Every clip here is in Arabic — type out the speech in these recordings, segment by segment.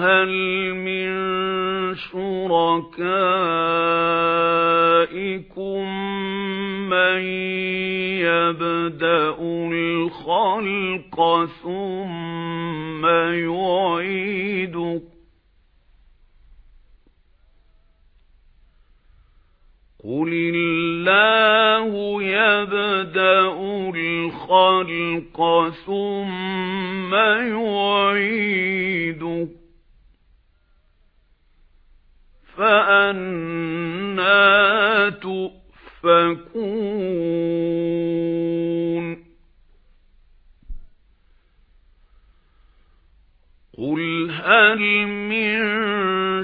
هَلْ مِن شُرَكَائِكُم مَّن يَبْدَأُ الْخَلْقَ ثُمَّ يُعِيدُهُ؟ قُلِ اللَّهُ يَبْدَأُ الْخَلْقَ ثُمَّ يُعِيدُهُ. فَأَنَّى تُؤْفَكُونَ. قُلْ هَلْ مِن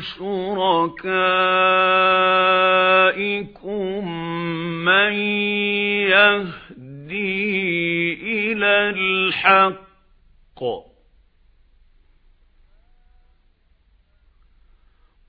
شُرَكَائِكُم مَّن يَهْدِي إِلَى الْحَقِّ؟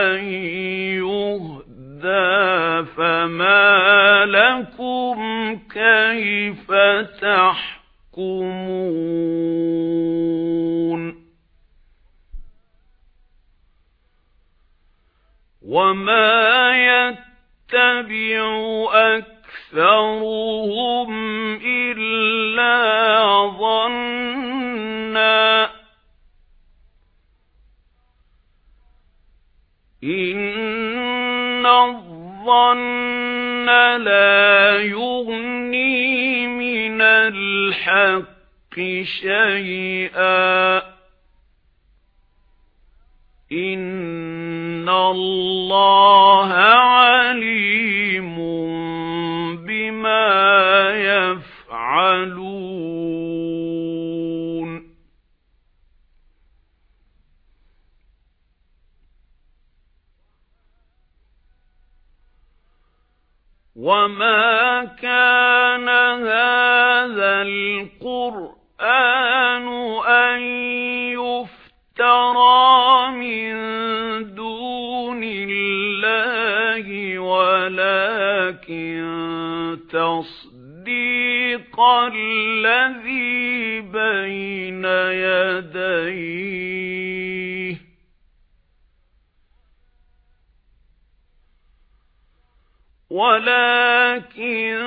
أَن يُهْدَىٰ فَمَا لَكُمْ كَيْفَ تَحْكُمُونَ وَمَا يَتَّبِعُ أَكْثَرُهُمْ إِلَّا ظَنًّا إِنَّ الظَّنَّ لَا يُغْنِي مِنَ الْحَقِّ شَيْئًا إِنَّ اللَّهَ وَمَا كَانَ هَذَا الْقُرْآنُ أَن يُفْتَرَىٰ مِن دُونِ اللَّهِ وَلَكِن تَصْدِيقَ الَّذِي بَيْنَ يَدَيْهِ وَلَكِن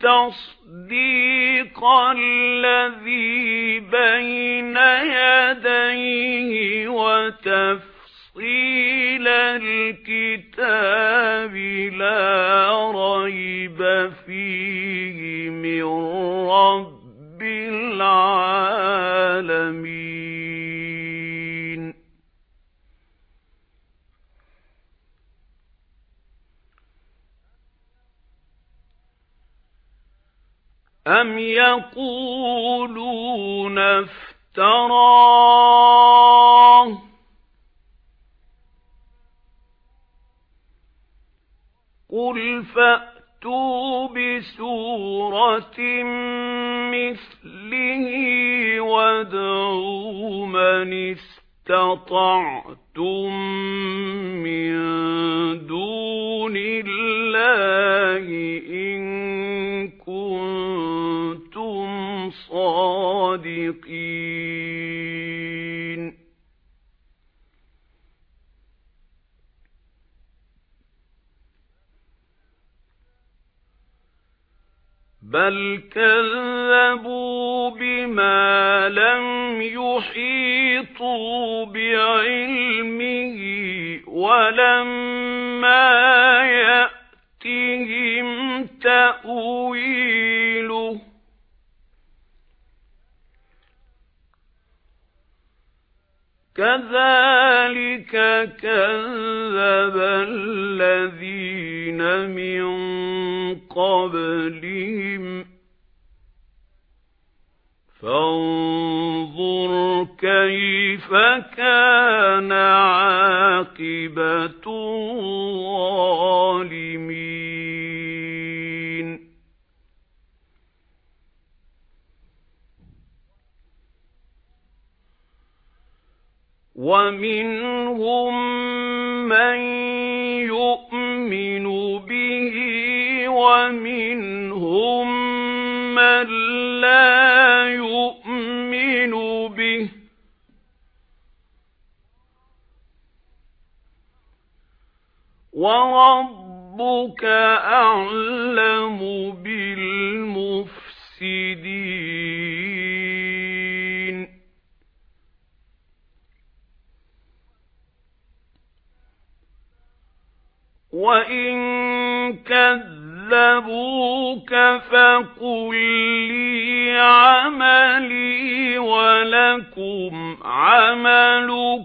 تَصْدِيقَ الَّذِي بَيْنَ يَدَيْهِ وَتَفْصِيلَ الْكِتَابِ لَا رَيْبَ فِيهِ. أَمْ يَقُولُونَ افْتَرَاهُ قُلْ فَأْتُوا بِسُورَةٍ مِثْلِهِ وَادْعُوا مَنِ اسْتَطَعْتُم مِّن دُونِ اللَّهِ بَلْ كَذَّبُوا بِمَا لَمْ يُحِيطُوا بِعِلْمِهِ وَلَمَّا يَأْتِهِمْ تَأْوِيلُهُ كَذَلِكَ كَذَّبَ الَّذِينَ مِن قَبْلِهِمْ. فانظر كيف كان عاقبة الظالمين. ومنهم من يؤمن ومنهم من لا يؤمن به. وربك أعلم بالمفسدين. وإن كذبوك فقل لي عملي ولكم عملكم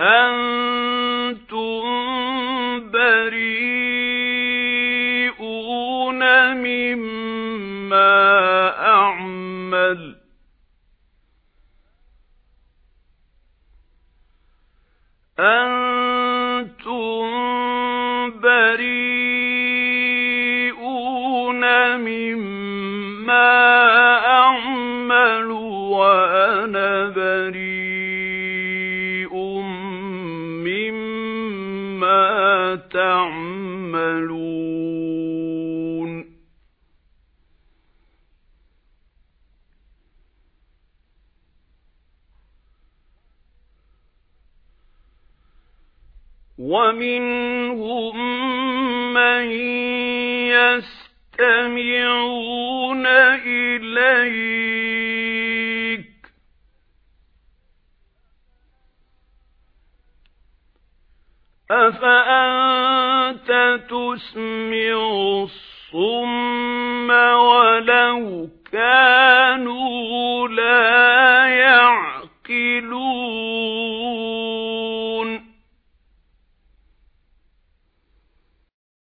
أنتم بريئون مما أعمل أنتم ومنهم من يستمعون إليك. أفأنت تسمع الصم ولو كانوا